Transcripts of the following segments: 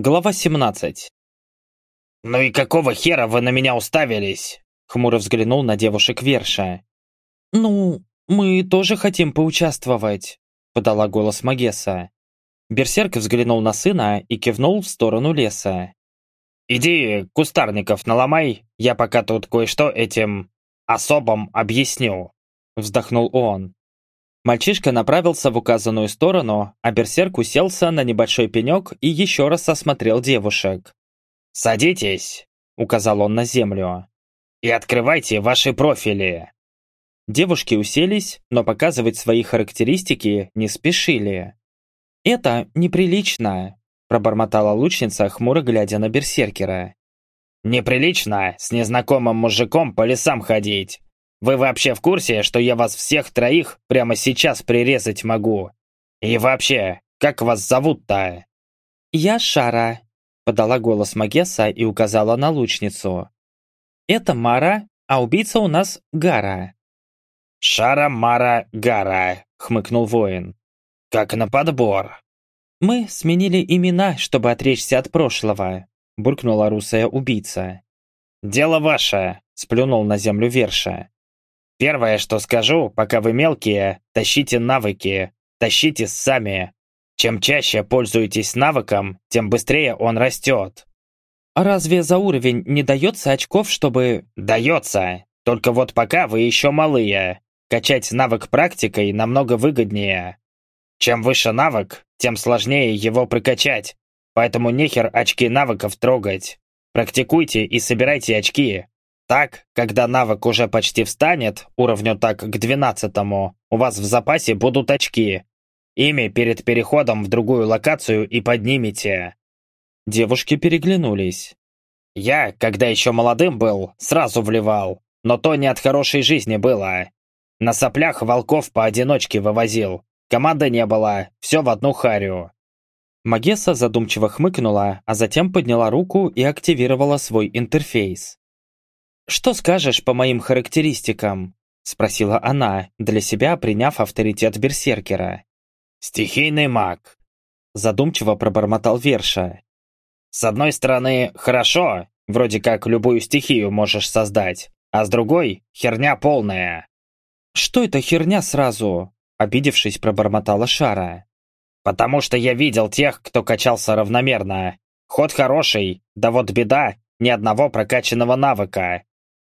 Глава 17 «Ну и какого хера вы на меня уставились?» Хмуро взглянул на девушек Верша. «Ну, мы тоже хотим поучаствовать», подала голос Магесса. Берсерк взглянул на сына и кивнул в сторону леса. «Иди кустарников наломай, я пока тут кое-что этим особам объясню», вздохнул он. Мальчишка направился в указанную сторону, а берсерк уселся на небольшой пенек и еще раз осмотрел девушек. «Садитесь», — указал он на землю, — «и открывайте ваши профили». Девушки уселись, но показывать свои характеристики не спешили. «Это неприлично», — пробормотала лучница, хмуро глядя на берсеркера. «Неприлично с незнакомым мужиком по лесам ходить. Вы вообще в курсе, что я вас всех троих прямо сейчас прирезать могу? И вообще, как вас зовут-то?» «Я Шара», — подала голос Магесса и указала на лучницу. «Это Мара, а убийца у нас Гара». «Шара Мара Гара», — хмыкнул воин. «Как на подбор». «Мы сменили имена, чтобы отречься от прошлого», — буркнула русая убийца. «Дело ваше», — сплюнул на землю Верша. Первое, что скажу, пока вы мелкие, тащите навыки, тащите сами. Чем чаще пользуетесь навыком, тем быстрее он растет. А разве за уровень не дается очков, чтобы... Дается. Только вот пока вы еще малые. Качать навык практикой намного выгоднее. Чем выше навык, тем сложнее его прокачать. Поэтому нехер очки навыков трогать. Практикуйте и собирайте очки. Так, когда навык уже почти встанет, уровню так к двенадцатому, у вас в запасе будут очки. Ими перед переходом в другую локацию и поднимете. Девушки переглянулись. Я, когда еще молодым был, сразу вливал, но то не от хорошей жизни было. На соплях волков поодиночке вывозил. Команды не было, все в одну харю. Магесса задумчиво хмыкнула, а затем подняла руку и активировала свой интерфейс. «Что скажешь по моим характеристикам?» — спросила она, для себя приняв авторитет берсеркера. «Стихийный маг», — задумчиво пробормотал Верша. «С одной стороны, хорошо, вроде как любую стихию можешь создать, а с другой — херня полная». «Что это херня сразу?» — обидевшись, пробормотала Шара. «Потому что я видел тех, кто качался равномерно. Ход хороший, да вот беда, ни одного прокачанного навыка.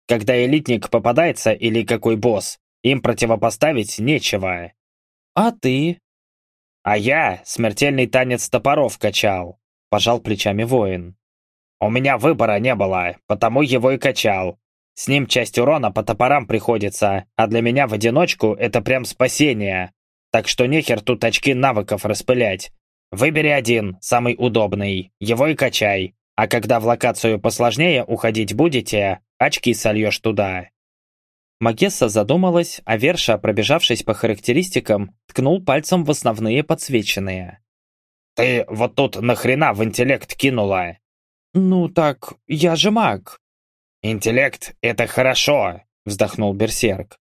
Когда элитник попадается или какой босс, им противопоставить нечего. А ты? А я смертельный танец топоров качал, пожал плечами воин. У меня выбора не было, потому его и качал. С ним часть урона по топорам приходится, а для меня в одиночку это прям спасение. Так что нехер тут очки навыков распылять. Выбери один, самый удобный, его и качай. А когда в локацию посложнее уходить будете, очки сольешь туда». Магесса задумалась, а Верша, пробежавшись по характеристикам, ткнул пальцем в основные подсвеченные. «Ты вот тут нахрена в интеллект кинула?» «Ну так, я же маг». «Интеллект — это хорошо», — вздохнул Берсерк.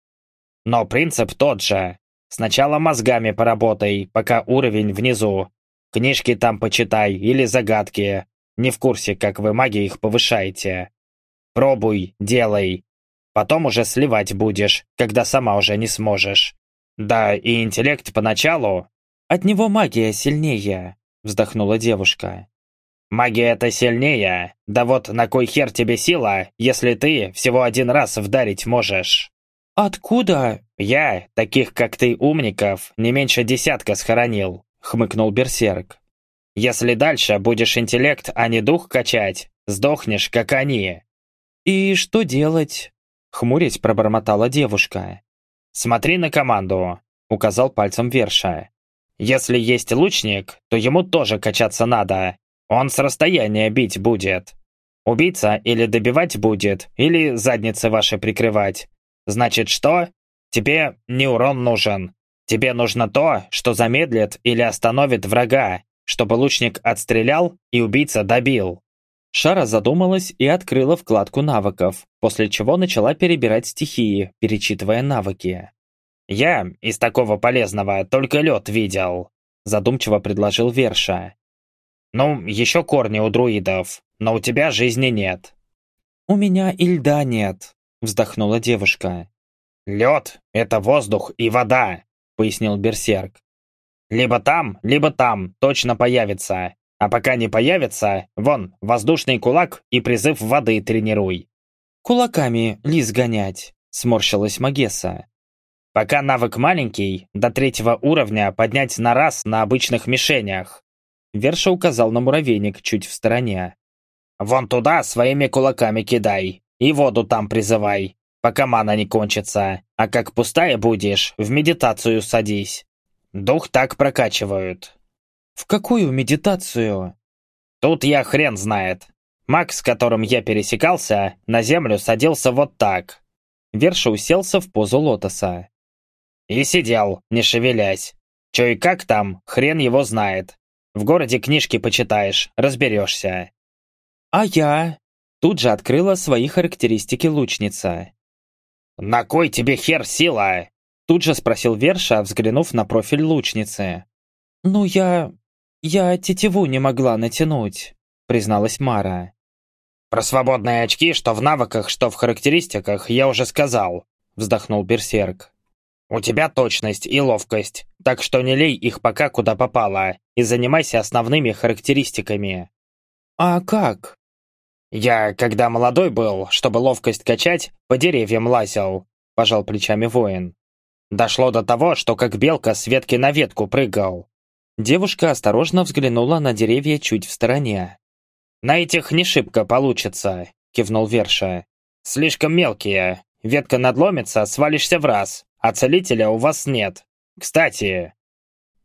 «Но принцип тот же. Сначала мозгами поработай, пока уровень внизу. Книжки там почитай или загадки. Не в курсе, как вы маги их повышаете. Пробуй, делай. Потом уже сливать будешь, когда сама уже не сможешь. Да, и интеллект поначалу... От него магия сильнее, вздохнула девушка. Магия это сильнее. Да вот на кой хер тебе сила, если ты всего один раз вдарить можешь? Откуда? Я, таких как ты умников, не меньше десятка схоронил, хмыкнул Берсерк. Если дальше будешь интеллект, а не дух качать, сдохнешь, как они». «И что делать?» Хмурясь пробормотала девушка. «Смотри на команду», — указал пальцем Верша. «Если есть лучник, то ему тоже качаться надо. Он с расстояния бить будет. Убийца или добивать будет, или задницы ваши прикрывать. Значит что? Тебе не урон нужен. Тебе нужно то, что замедлит или остановит врага, чтобы лучник отстрелял и убийца добил. Шара задумалась и открыла вкладку навыков, после чего начала перебирать стихии, перечитывая навыки. «Я из такого полезного только лед видел», задумчиво предложил Верша. Ну, еще корни у друидов, но у тебя жизни нет. У меня и льда нет, вздохнула девушка. Лед — это воздух и вода, пояснил Берсерк. Либо там, либо там точно появится. А пока не появится, вон, воздушный кулак и призыв воды тренируй. Кулаками лис гонять, сморщилась Магесса. Пока навык маленький, до третьего уровня поднять на раз на обычных мишенях. Верша указал на муравейник чуть в стороне. «Вон туда своими кулаками кидай, и воду там призывай, пока мана не кончится, а как пустая будешь, в медитацию садись. Дух так прокачивают». «В какую медитацию?» «Тут я хрен знает. Маг, с которым я пересекался, на землю садился вот так». Верша уселся в позу лотоса. И сидел, не шевелясь. Чё и как там, хрен его знает. В городе книжки почитаешь, разберешься. А я? Тут же открыла свои характеристики лучница. «На кой тебе хер сила?» Тут же спросил Верша, взглянув на профиль лучницы. «Ну я... я тетиву не могла натянуть», призналась Мара. «Про свободные очки, что в навыках, что в характеристиках, я уже сказал», вздохнул Берсерк. У тебя точность и ловкость, так что не лей их пока куда попало и занимайся основными характеристиками. А как? Я, когда молодой был, чтобы ловкость качать, по деревьям лазил, пожал плечами воин. Дошло до того, что как белка с ветки на ветку прыгал. Девушка осторожно взглянула на деревья чуть в стороне. «На этих не шибко получится», — кивнул Верша. «Слишком мелкие. Ветка надломится, свалишься в раз а целителя у вас нет. Кстати...»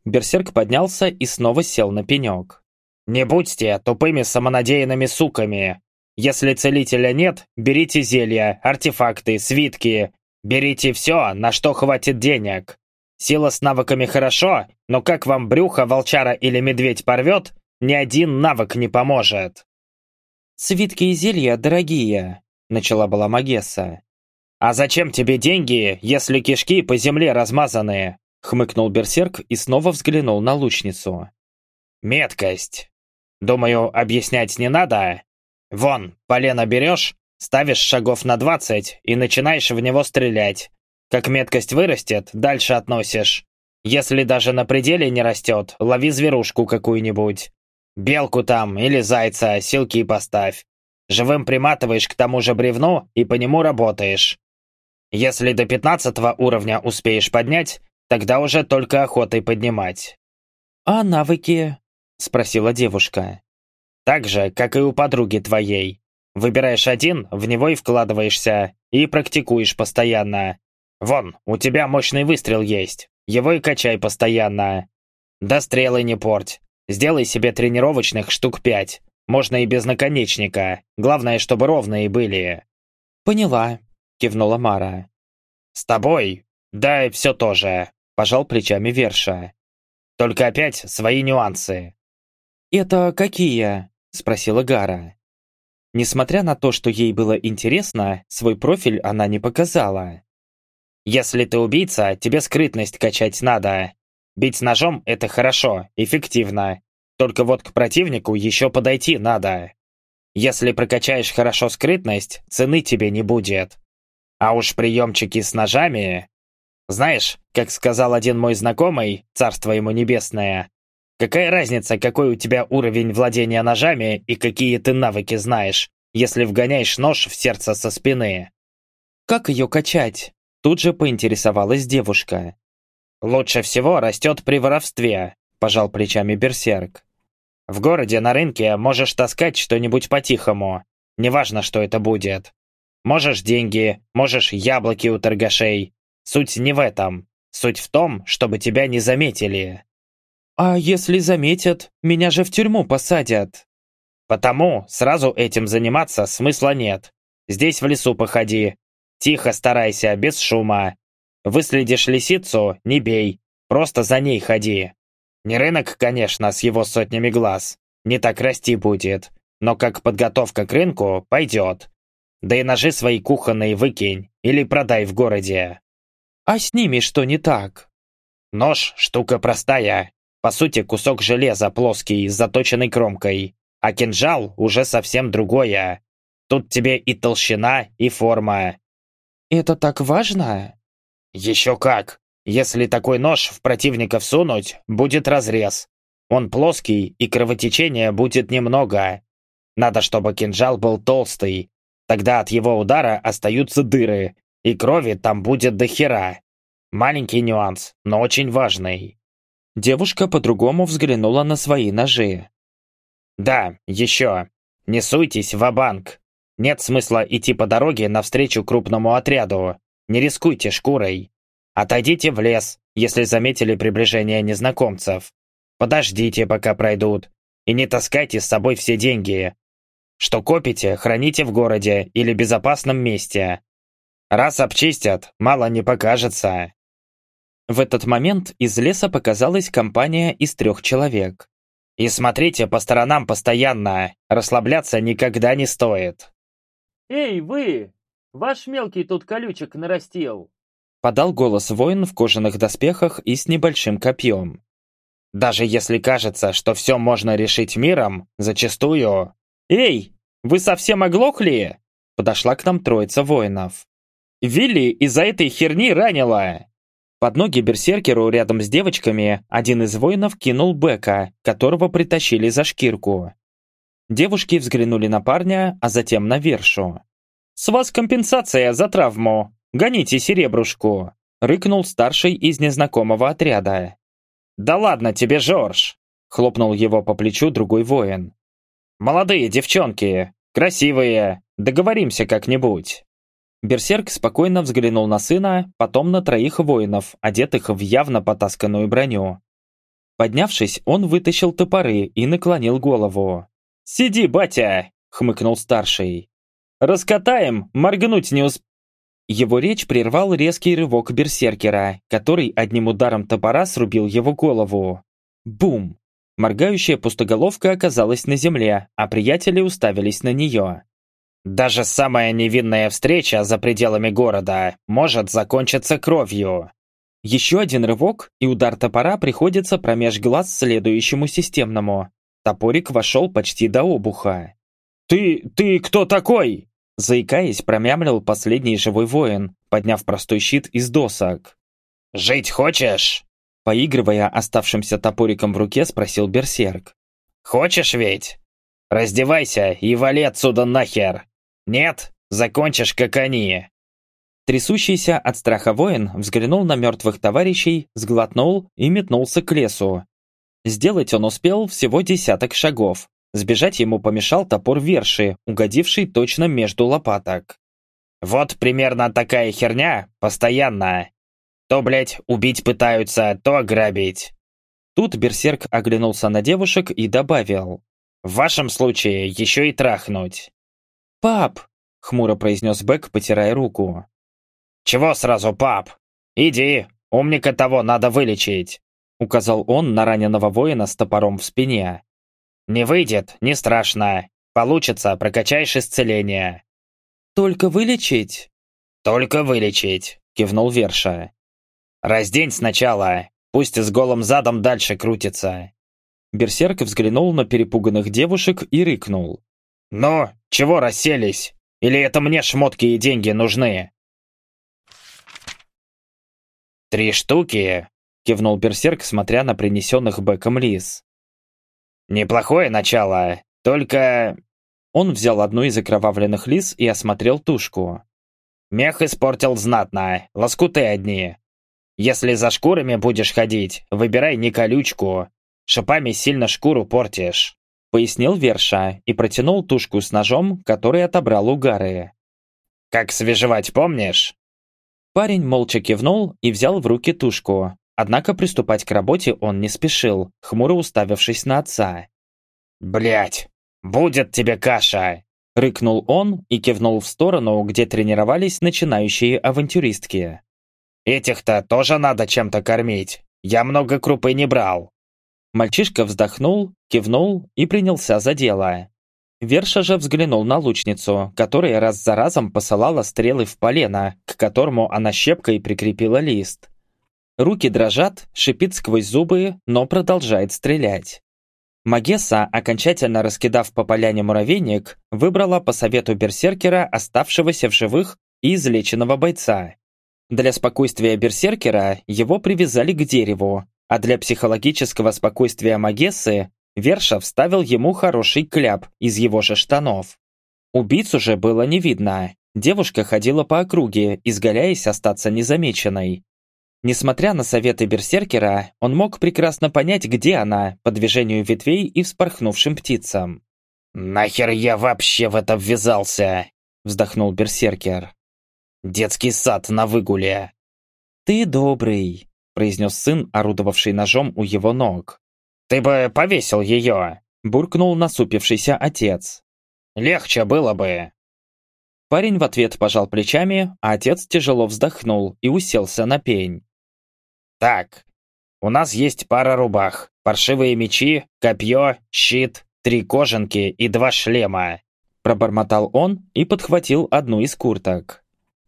Берсерк поднялся и снова сел на пенек. «Не будьте тупыми самонадеянными суками. Если целителя нет, берите зелья, артефакты, свитки. Берите все, на что хватит денег. Сила с навыками хорошо, но как вам брюхо волчара или медведь порвет, ни один навык не поможет». «Свитки и зелья дорогие», — начала была Магесса. «А зачем тебе деньги, если кишки по земле размазаны?» Хмыкнул берсерк и снова взглянул на лучницу. «Меткость. Думаю, объяснять не надо. Вон, полено берешь, ставишь шагов на двадцать и начинаешь в него стрелять. Как меткость вырастет, дальше относишь. Если даже на пределе не растет, лови зверушку какую-нибудь. Белку там или зайца, силки поставь. Живым приматываешь к тому же бревну и по нему работаешь. Если до пятнадцатого уровня успеешь поднять, тогда уже только охотой поднимать. «А навыки?» – спросила девушка. «Так же, как и у подруги твоей. Выбираешь один, в него и вкладываешься, и практикуешь постоянно. Вон, у тебя мощный выстрел есть, его и качай постоянно. Да стрелы не порть. Сделай себе тренировочных штук пять. Можно и без наконечника. Главное, чтобы ровные были». «Поняла», кивнула Мара. «С тобой? Да, и все тоже», – пожал плечами Верша. «Только опять свои нюансы». «Это какие?» – спросила Гара. Несмотря на то, что ей было интересно, свой профиль она не показала. «Если ты убийца, тебе скрытность качать надо. Бить ножом – это хорошо, эффективно. Только вот к противнику еще подойти надо. Если прокачаешь хорошо скрытность, цены тебе не будет. А уж приемчики с ножами... Знаешь, как сказал один мой знакомый, царство ему небесное, какая разница, какой у тебя уровень владения ножами и какие ты навыки знаешь, если вгоняешь нож в сердце со спины? Как ее качать? Тут же поинтересовалась девушка. Лучше всего растет при воровстве, пожал плечами берсерк. В городе на рынке можешь таскать что-нибудь по-тихому. Неважно, что это будет. Можешь деньги, можешь яблоки у торгашей. Суть не в этом. Суть в том, чтобы тебя не заметили. А если заметят, меня же в тюрьму посадят. Потому сразу этим заниматься смысла нет. Здесь в лесу походи. Тихо старайся, без шума. Выследишь лисицу, не бей. Просто за ней ходи. Не рынок, конечно, с его сотнями глаз. Не так расти будет. Но как подготовка к рынку пойдет. Да и ножи свои кухонные выкинь или продай в городе. А с ними что не так? Нож – штука простая. По сути, кусок железа плоский с заточенной кромкой, а кинжал уже совсем другое. Тут тебе и толщина, и форма. Это так важно? Еще как. Если такой нож в противника всунуть, будет разрез. Он плоский, и кровотечения будет немного. Надо, чтобы кинжал был толстый. Тогда от его удара остаются дыры, и крови там будет до хера. Маленький нюанс, но очень важный. Девушка по-другому взглянула на свои ножи. Да, еще. Не суйтесь в банк нет смысла идти по дороге навстречу крупному отряду. Не рискуйте шкурой. Отойдите в лес, если заметили приближение незнакомцев. Подождите, пока пройдут. И не таскайте с собой все деньги. Что копите, храните в городе или безопасном месте. Раз обчистят, мало не покажется. В этот момент из леса показалась компания из трех человек. И смотрите по сторонам постоянно, расслабляться никогда не стоит. «Эй, вы! Ваш мелкий тут колючек нарастил!» Подал голос воин в кожаных доспехах и с небольшим копьем. «Даже если кажется, что все можно решить миром, зачастую...» «Эй, вы совсем оглохли?» Подошла к нам троица воинов. «Вилли из-за этой херни ранила!» Под ноги берсеркеру рядом с девочками один из воинов кинул Бека, которого притащили за шкирку. Девушки взглянули на парня, а затем на Вершу. «С вас компенсация за травму! Гоните серебрушку!» Рыкнул старший из незнакомого отряда. «Да ладно тебе, Жорж!» Хлопнул его по плечу другой воин. «Молодые девчонки, красивые, договоримся как-нибудь!» Берсерк спокойно взглянул на сына, потом на троих воинов, одетых в явно потасканную броню. Поднявшись, он вытащил топоры и наклонил голову. «Сиди, батя!» — хмыкнул старший. «Раскатаем, моргнуть не усп...» Его речь прервал резкий рывок берсеркера, который одним ударом топора срубил его голову. Бум! Моргающая пустоголовка оказалась на земле, а приятели уставились на нее. «Даже самая невинная встреча за пределами города может закончиться кровью!» Еще один рывок, и удар топора приходится промеж глаз следующему системному. Топорик вошел почти до обуха. «Ты... ты кто такой?» Заикаясь, промямлил последний живой воин, подняв простой щит из досок. «Жить хочешь?» Поигрывая оставшимся топориком в руке, спросил Берсерк. «Хочешь ведь? Раздевайся и вали отсюда нахер! Нет, закончишь как они!» Трясущийся от страха воин взглянул на мертвых товарищей, сглотнул и метнулся к лесу, Сделать он успел всего десяток шагов. Сбежать ему помешал топор верши, угодивший точно между лопаток. «Вот примерно такая херня, постоянно. То, блядь, убить пытаются, то ограбить». Тут берсерк оглянулся на девушек и добавил. «В вашем случае еще и трахнуть». «Пап!» — хмуро произнес Бэк, потирая руку. «Чего сразу, пап? Иди, умника того надо вылечить указал он на раненого воина с топором в спине. «Не выйдет, не страшно. Получится, прокачаешь исцеление». «Только вылечить?» «Только вылечить», — кивнул Верша. «Раздень сначала, пусть с голым задом дальше крутится». Берсерк взглянул на перепуганных девушек и рыкнул. «Ну, чего расселись? Или это мне шмотки и деньги нужны?» «Три штуки кивнул Берсерк, смотря на принесенных Беком лис. «Неплохое начало, только...» Он взял одну из окровавленных лис и осмотрел тушку. «Мех испортил знатно, лоскуты одни. Если за шкурами будешь ходить, выбирай не колючку. Шипами сильно шкуру портишь», — пояснил Верша и протянул тушку с ножом, который отобрал у Гары. «Как свежевать помнишь?» Парень молча кивнул и взял в руки тушку, Однако приступать к работе он не спешил, хмуро уставившись на отца. Блять, будет тебе каша!» Рыкнул он и кивнул в сторону, где тренировались начинающие авантюристки. «Этих-то тоже надо чем-то кормить. Я много крупы не брал». Мальчишка вздохнул, кивнул и принялся за дело. Верша же взглянул на лучницу, которая раз за разом посылала стрелы в полено, к которому она щепкой прикрепила лист. Руки дрожат, шипит сквозь зубы, но продолжает стрелять. Магесса, окончательно раскидав по поляне муравейник, выбрала по совету берсеркера оставшегося в живых и излеченного бойца. Для спокойствия берсеркера его привязали к дереву, а для психологического спокойствия Магессы Верша вставил ему хороший кляп из его же штанов. Убийцу же было не видно. Девушка ходила по округе, изгаляясь остаться незамеченной. Несмотря на советы берсеркера, он мог прекрасно понять, где она, по движению ветвей и вспорхнувшим птицам. «Нахер я вообще в это ввязался?» – вздохнул берсеркер. «Детский сад на выгуле». «Ты добрый», – произнес сын, орудовавший ножом у его ног. «Ты бы повесил ее!» – буркнул насупившийся отец. «Легче было бы!» Парень в ответ пожал плечами, а отец тяжело вздохнул и уселся на пень. «Так, у нас есть пара рубах, паршивые мечи, копье, щит, три кожанки и два шлема», пробормотал он и подхватил одну из курток.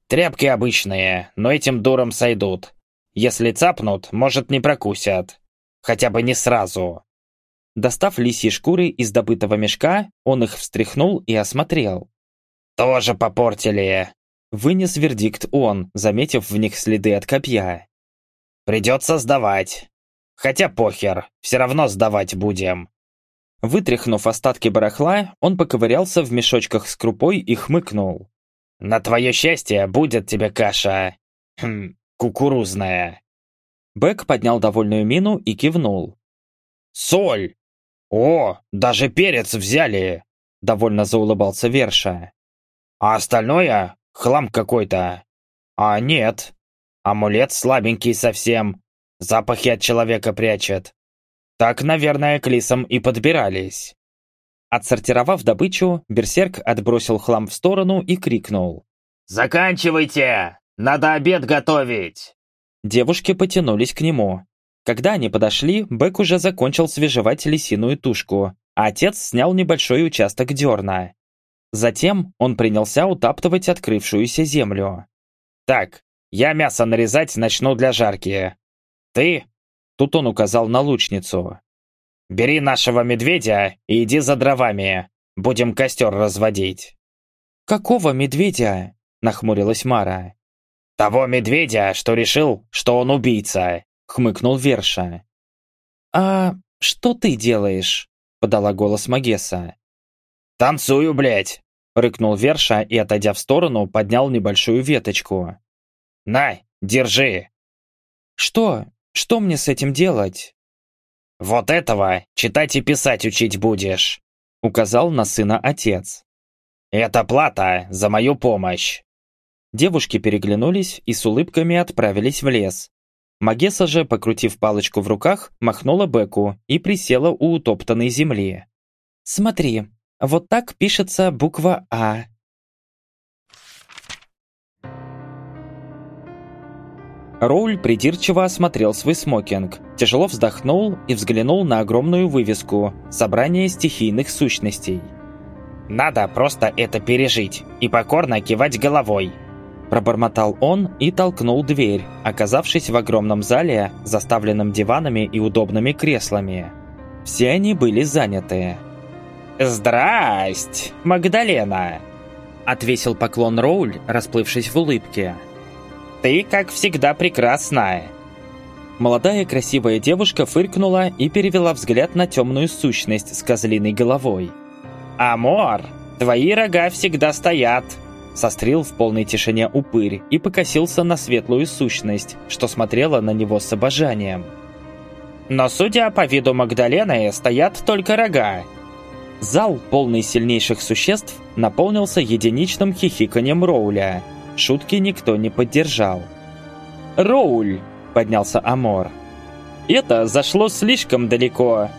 «Тряпки обычные, но этим дуром сойдут. Если цапнут, может, не прокусят. Хотя бы не сразу». Достав лисьи шкуры из добытого мешка, он их встряхнул и осмотрел. «Тоже попортили!» Вынес вердикт он, заметив в них следы от копья. «Придется сдавать. Хотя похер, все равно сдавать будем». Вытряхнув остатки барахла, он поковырялся в мешочках с крупой и хмыкнул. «На твое счастье будет тебе каша. Хм, кукурузная». Бэк поднял довольную мину и кивнул. «Соль! О, даже перец взяли!» Довольно заулыбался Верша. «А остальное — хлам какой-то. А нет, амулет слабенький совсем, запахи от человека прячет. Так, наверное, к лисам и подбирались». Отсортировав добычу, берсерк отбросил хлам в сторону и крикнул. «Заканчивайте! Надо обед готовить!» Девушки потянулись к нему. Когда они подошли, Бэк уже закончил свежевать лисиную тушку, а отец снял небольшой участок дерна. Затем он принялся утаптывать открывшуюся землю. «Так, я мясо нарезать начну для жарки. Ты...» Тут он указал на лучницу. «Бери нашего медведя и иди за дровами. Будем костер разводить». «Какого медведя?» – нахмурилась Мара. «Того медведя, что решил, что он убийца», — хмыкнул Верша. «А что ты делаешь?» — подала голос Магесса. «Танцую, блядь!» — рыкнул Верша и, отойдя в сторону, поднял небольшую веточку. «На, держи!» «Что? Что мне с этим делать?» «Вот этого читать и писать учить будешь», — указал на сына отец. «Это плата за мою помощь». Девушки переглянулись и с улыбками отправились в лес. Магесса же, покрутив палочку в руках, махнула Беку и присела у утоптанной земли. «Смотри, вот так пишется буква «А». Роуль придирчиво осмотрел свой смокинг, тяжело вздохнул и взглянул на огромную вывеску «Собрание стихийных сущностей». «Надо просто это пережить и покорно кивать головой», Пробормотал он и толкнул дверь, оказавшись в огромном зале, заставленном диванами и удобными креслами. Все они были заняты. «Здрасть, Магдалена!» Отвесил поклон Роуль, расплывшись в улыбке. «Ты, как всегда, прекрасная!» Молодая красивая девушка фыркнула и перевела взгляд на темную сущность с козлиной головой. «Амор, твои рога всегда стоят!» Сострил в полной тишине упырь и покосился на светлую сущность, что смотрела на него с обожанием. «Но судя по виду Магдалены, стоят только рога». Зал, полный сильнейших существ, наполнился единичным хихиканьем Роуля. Шутки никто не поддержал. «Роуль!» – поднялся Амор. «Это зашло слишком далеко».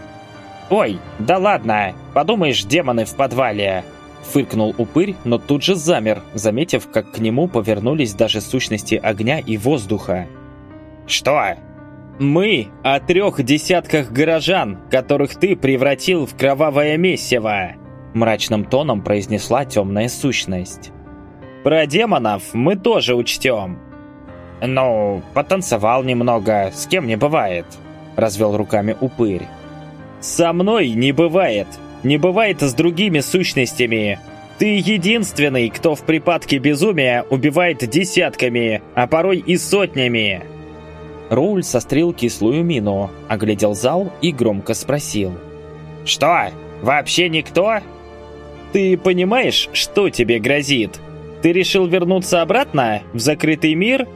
«Ой, да ладно, подумаешь, демоны в подвале!» Фыркнул упырь, но тут же замер, заметив, как к нему повернулись даже сущности огня и воздуха. «Что?» «Мы о трех десятках горожан, которых ты превратил в кровавое месиво!» Мрачным тоном произнесла темная сущность. «Про демонов мы тоже учтем!» «Ну, потанцевал немного, с кем не бывает», — развел руками упырь. «Со мной не бывает. Не бывает с другими сущностями. Ты единственный, кто в припадке безумия убивает десятками, а порой и сотнями». Роуль сострил кислую мину, оглядел зал и громко спросил. «Что? Вообще никто?» «Ты понимаешь, что тебе грозит? Ты решил вернуться обратно, в закрытый мир?»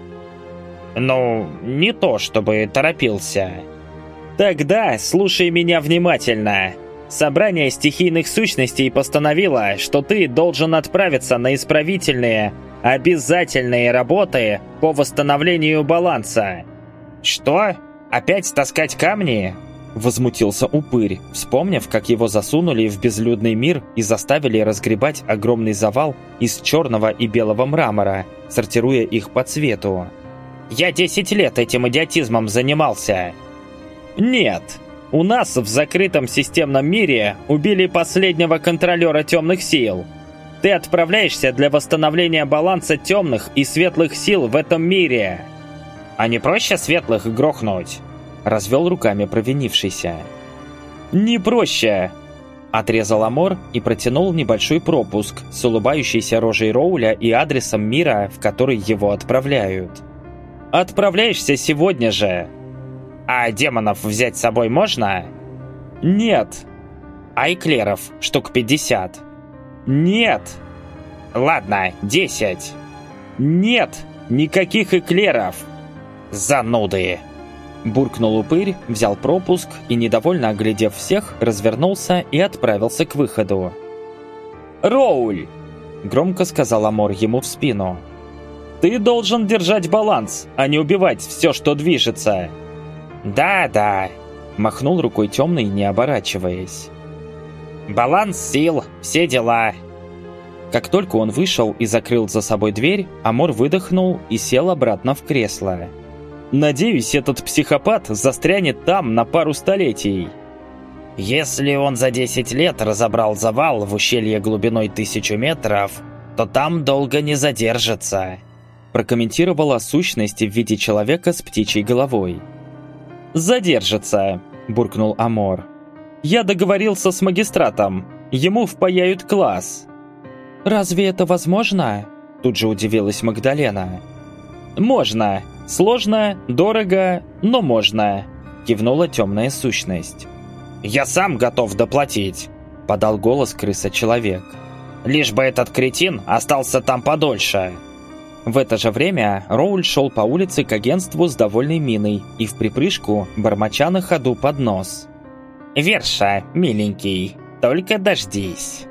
«Ну, не то, чтобы торопился». «Тогда слушай меня внимательно. Собрание стихийных сущностей постановило, что ты должен отправиться на исправительные, обязательные работы по восстановлению баланса». «Что? Опять таскать камни?» Возмутился упырь, вспомнив, как его засунули в безлюдный мир и заставили разгребать огромный завал из черного и белого мрамора, сортируя их по цвету. «Я 10 лет этим идиотизмом занимался!» «Нет, у нас в закрытом системном мире убили последнего контролера темных сил. Ты отправляешься для восстановления баланса темных и светлых сил в этом мире. А не проще светлых грохнуть? Развел руками провинившийся. Не проще. Отрезал Амор и протянул небольшой пропуск с улыбающейся рожей Роуля и адресом мира, в который его отправляют. «Отправляешься сегодня же!» А демонов взять с собой можно? Нет. А эклеров штук 50? Нет. Ладно, 10. Нет, никаких эклеров. Зануды. Буркнул упырь, взял пропуск и, недовольно оглядев всех, развернулся и отправился к выходу. «Роуль!» – громко сказал Амор ему в спину. «Ты должен держать баланс, а не убивать все, что движется!» «Да-да», – махнул рукой темный, не оборачиваясь. «Баланс сил, все дела». Как только он вышел и закрыл за собой дверь, Амор выдохнул и сел обратно в кресло. «Надеюсь, этот психопат застрянет там на пару столетий». «Если он за 10 лет разобрал завал в ущелье глубиной тысячу метров, то там долго не задержится», прокомментировала сущность в виде человека с птичьей головой задержится», – буркнул Амор. «Я договорился с магистратом. Ему впаяют класс». «Разве это возможно?» – тут же удивилась Магдалена. «Можно. Сложно, дорого, но можно», – кивнула темная сущность. «Я сам готов доплатить», – подал голос крыса-человек. «Лишь бы этот кретин остался там подольше». В это же время Роуль шел по улице к агентству с довольной миной и в припрыжку, бормоча на ходу под нос. «Верша, миленький, только дождись».